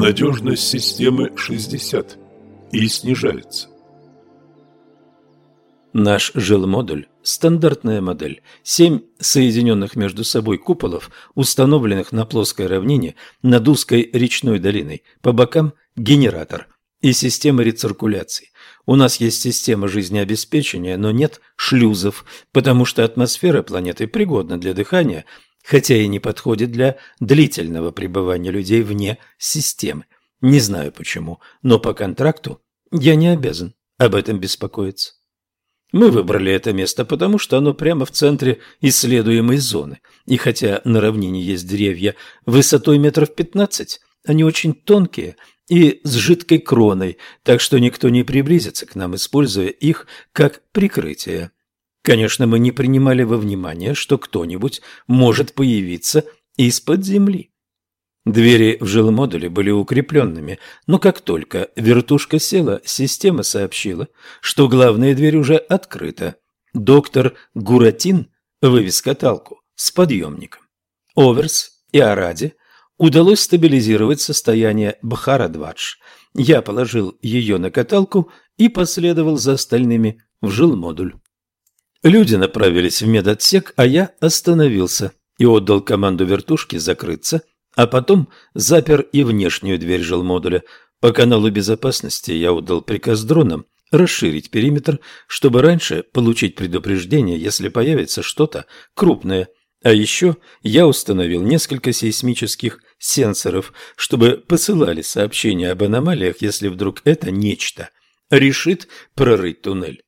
Надежность системы 60 и снижается. Наш жилмодуль – стандартная модель. Семь соединенных между собой куполов, установленных на плоской равнине над узкой речной долиной. По бокам – генератор и система рециркуляции. У нас есть система жизнеобеспечения, но нет шлюзов, потому что атмосфера планеты пригодна для дыхания, хотя и не подходит для длительного пребывания людей вне системы. Не знаю почему, но по контракту я не обязан об этом беспокоиться. Мы выбрали это место, потому что оно прямо в центре исследуемой зоны. И хотя на равнине есть деревья высотой метров пятнадцать, они очень тонкие и с жидкой кроной, так что никто не приблизится к нам, используя их как прикрытие. Конечно, мы не принимали во внимание, что кто-нибудь может появиться из-под земли. Двери в жилмодуле были укрепленными, но как только вертушка села, система сообщила, что главная дверь уже открыта. Доктор Гуратин вывез каталку с подъемником. Оверс и Араде удалось стабилизировать состояние Бхара-Двадж. Я положил ее на каталку и последовал за остальными в жилмодуль. Люди направились в медотсек, а я остановился и отдал команду вертушке закрыться а потом запер и внешнюю дверь жилмодуля. По каналу безопасности я отдал приказ дронам расширить периметр, чтобы раньше получить предупреждение, если появится что-то крупное. А еще я установил несколько сейсмических сенсоров, чтобы посылали сообщения об аномалиях, если вдруг это нечто решит прорыть туннель.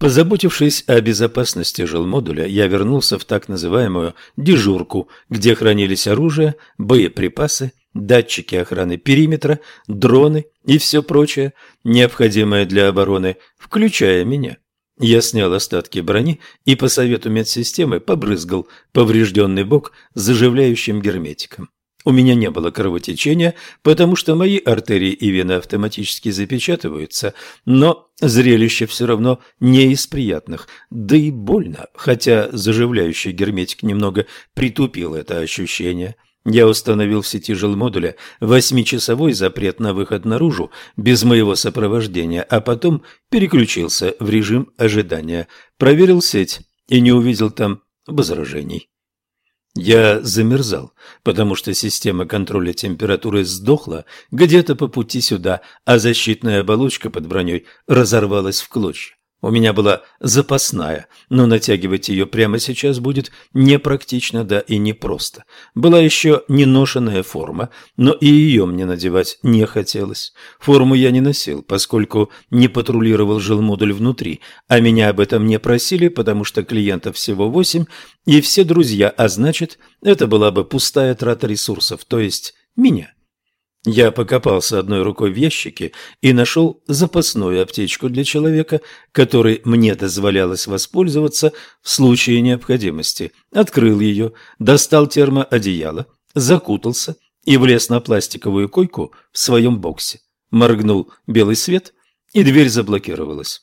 Позаботившись о безопасности жилмодуля, я вернулся в так называемую «дежурку», где хранились оружие, боеприпасы, датчики охраны периметра, дроны и все прочее, необходимое для обороны, включая меня. Я снял остатки брони и по совету медсистемы побрызгал поврежденный бок заживляющим герметиком. У меня не было кровотечения, потому что мои артерии и вены автоматически запечатываются, но зрелище все равно не из приятных, да и больно, хотя заживляющий герметик немного притупил это ощущение. Я установил в сети жилмодуля восьмичасовой запрет на выход наружу без моего сопровождения, а потом переключился в режим ожидания, проверил сеть и не увидел там возражений. Я замерзал, потому что система контроля температуры сдохла где-то по пути сюда, а защитная оболочка под броней разорвалась в клочья. У меня была запасная, но натягивать ее прямо сейчас будет непрактично, да и непросто. Была еще неношенная форма, но и ее мне надевать не хотелось. Форму я не носил, поскольку не патрулировал жилмодуль внутри, а меня об этом не просили, потому что клиентов всего восемь, и все друзья, а значит, это была бы пустая трата ресурсов, то есть меня. Я покопался одной рукой в ящике и нашел запасную аптечку для человека, которой мне дозволялось воспользоваться в случае необходимости. Открыл ее, достал термоодеяло, закутался и влез на пластиковую койку в своем боксе. Моргнул белый свет, и дверь заблокировалась.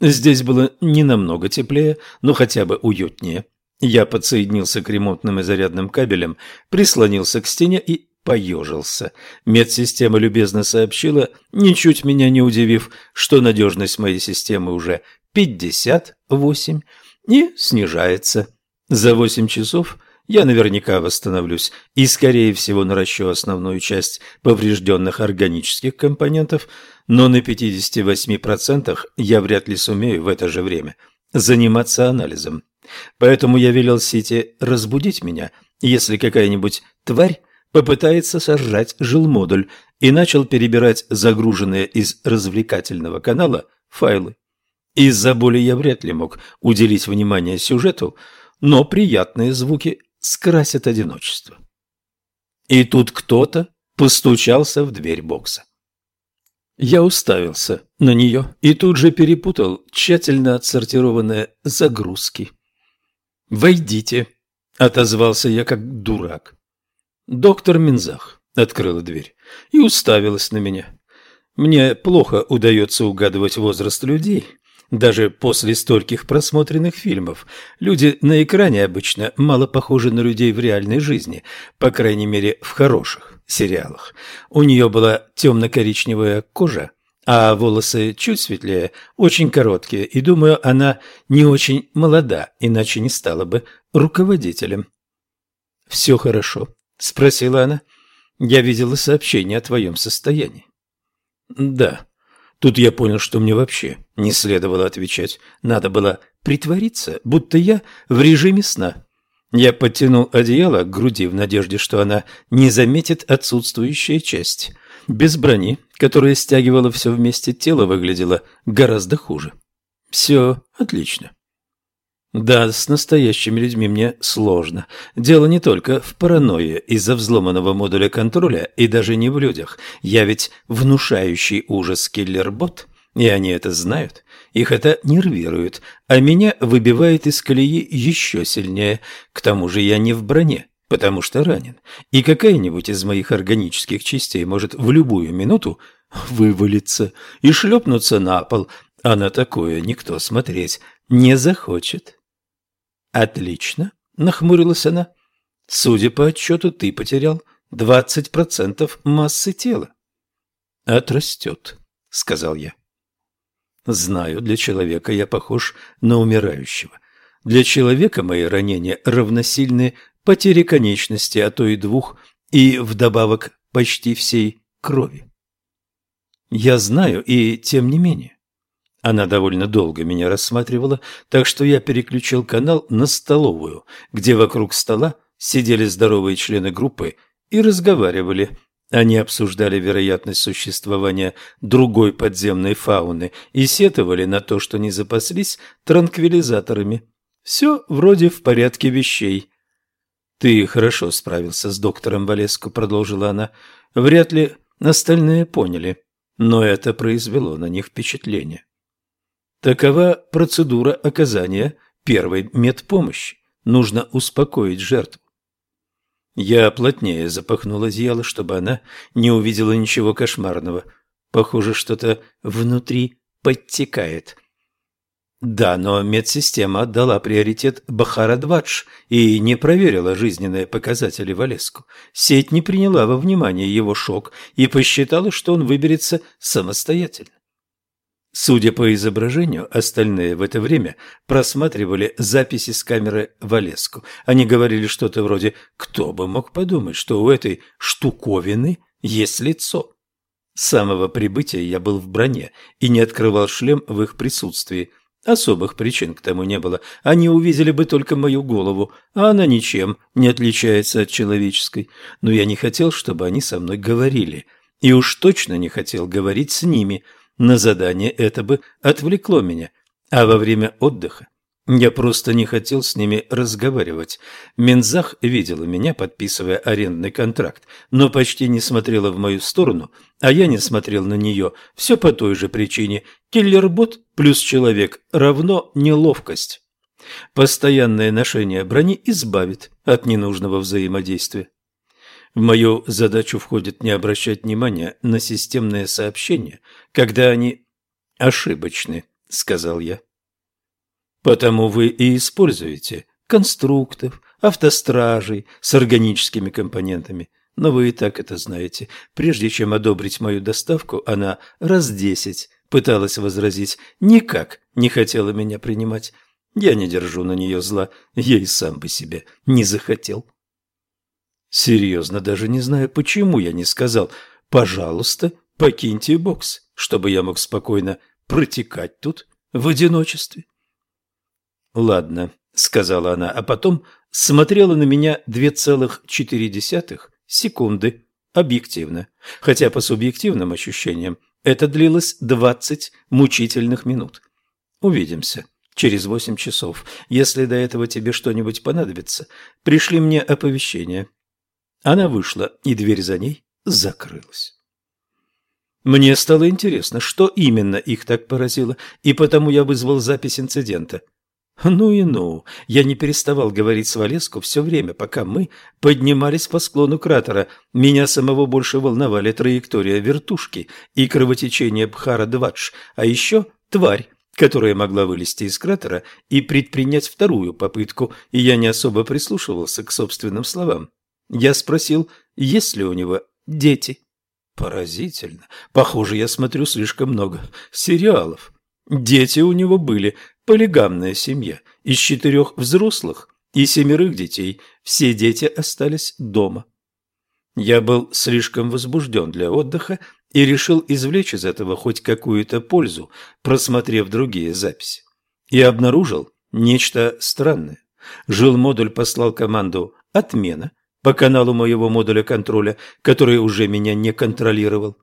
Здесь было не намного теплее, но хотя бы уютнее. Я подсоединился к ремонтным и зарядным кабелям, прислонился к стене и поежился. Медсистема любезно сообщила, ничуть меня не удивив, что надежность моей системы уже 58 и снижается. За 8 часов я наверняка восстановлюсь и, скорее всего, наращу основную часть поврежденных органических компонентов, но на 58% я вряд ли сумею в это же время заниматься анализом. Поэтому я велел Сити разбудить меня, если какая-нибудь тварь попытается сожрать жилмодуль и начал перебирать загруженные из развлекательного канала файлы. Из-за боли я вряд ли мог уделить внимание сюжету, но приятные звуки скрасят одиночество. И тут кто-то постучался в дверь бокса. Я уставился на нее и тут же перепутал тщательно отсортированные загрузки. «Войдите», — отозвался я как дурак. Доктор Минзах открыла дверь и уставилась на меня. Мне плохо удается угадывать возраст людей, Даже после стольких просмотренных фильмов люди на экране обычно мало похожи на людей в реальной жизни, по крайней мере в хороших сериалах. У нее была темно-коричневая кожа, а волосы чуть светлее, очень короткие, и, думаю, она не очень молода, иначе не стала бы руководителем. «Все хорошо?» – спросила она. «Я видела сообщение о твоем состоянии». «Да». Тут я понял, что мне вообще не следовало отвечать. Надо было притвориться, будто я в режиме сна. Я подтянул одеяло к груди в надежде, что она не заметит отсутствующие части. Без брони, которая стягивала все вместе, тело выглядело гораздо хуже. Все отлично. Да, с настоящими людьми мне сложно. Дело не только в паранойе из-за взломанного модуля контроля и даже не в людях. Я ведь внушающий ужас киллер-бот, и они это знают. Их это нервирует, а меня выбивает из колеи еще сильнее. К тому же я не в броне, потому что ранен. И какая-нибудь из моих органических частей может в любую минуту вывалиться и шлепнуться на пол, а на такое никто смотреть не захочет. «Отлично», – нахмурилась она. «Судя по отчету, ты потерял двадцать процентов массы тела». «Отрастет», – сказал я. «Знаю, для человека я похож на умирающего. Для человека мои ранения равносильны потере конечности, а то и двух, и вдобавок почти всей крови. Я знаю, и тем не менее. Она довольно долго меня рассматривала, так что я переключил канал на столовую, где вокруг стола сидели здоровые члены группы и разговаривали. Они обсуждали вероятность существования другой подземной фауны и сетовали на то, что не запаслись транквилизаторами. Все вроде в порядке вещей. «Ты хорошо справился с доктором Валеско», — продолжила она. «Вряд ли остальные поняли, но это произвело на них впечатление». Такова процедура оказания первой медпомощи. Нужно успокоить жертву. Я плотнее запахнул одеяло, чтобы она не увидела ничего кошмарного. Похоже, что-то внутри подтекает. Да, но медсистема отдала приоритет Бахара-Двадж и не проверила жизненные показатели Валеску. Сеть не приняла во внимание его шок и посчитала, что он выберется самостоятельно. Судя по изображению, остальные в это время просматривали записи с камеры Валеску. Они говорили что-то вроде «Кто бы мог подумать, что у этой штуковины есть лицо?» С самого прибытия я был в броне и не открывал шлем в их присутствии. Особых причин к тому не было. Они увидели бы только мою голову, а она ничем не отличается от человеческой. Но я не хотел, чтобы они со мной говорили. И уж точно не хотел говорить с ними – на задание это бы отвлекло меня, а во время отдыха я просто не хотел с ними разговаривать. Мензах видела меня, подписывая арендный контракт, но почти не смотрела в мою сторону, а я не смотрел на нее. Все по той же причине. Киллербот плюс человек равно неловкость. Постоянное ношение брони избавит от ненужного взаимодействия. В мою задачу входит не обращать внимания на системные сообщения, когда они ошибочны, сказал я. Потому вы и используете конструктов, автостражей с органическими компонентами. Но вы и так это знаете. Прежде чем одобрить мою доставку, она раз десять пыталась возразить, никак не хотела меня принимать. Я не держу на нее зла, я и сам бы себе не захотел. Серьезно, даже не знаю, почему я не сказал «пожалуйста, покиньте бокс», чтобы я мог спокойно протекать тут в одиночестве. «Ладно», — сказала она, а потом смотрела на меня две целых четыре десятых секунды объективно, хотя по субъективным ощущениям это длилось двадцать мучительных минут. Увидимся через восемь часов. Если до этого тебе что-нибудь понадобится, пришли мне оповещение. Она вышла, и дверь за ней закрылась. Мне стало интересно, что именно их так поразило, и потому я вызвал запись инцидента. Ну и ну, я не переставал говорить с Валеску все время, пока мы поднимались по склону кратера. Меня самого больше волновали траектория вертушки и кровотечение Бхара-Двадж, а еще тварь, которая могла вылезти из кратера и предпринять вторую попытку, и я не особо прислушивался к собственным словам. Я спросил, есть ли у него дети. Поразительно. Похоже, я смотрю слишком много сериалов. Дети у него были, полигамная семья, из четырех взрослых и семерых детей. Все дети остались дома. Я был слишком возбужден для отдыха и решил извлечь из этого хоть какую-то пользу, просмотрев другие записи. И обнаружил нечто странное. Жил-модуль послал команду «Отмена» по каналу моего модуля контроля, который уже меня не контролировал.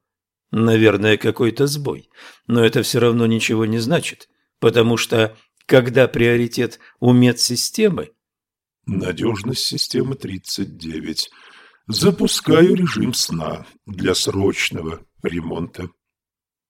Наверное, какой-то сбой, но это все равно ничего не значит, потому что когда приоритет у медсистемы... Надежность системы 39. Запускаю режим сна для срочного ремонта.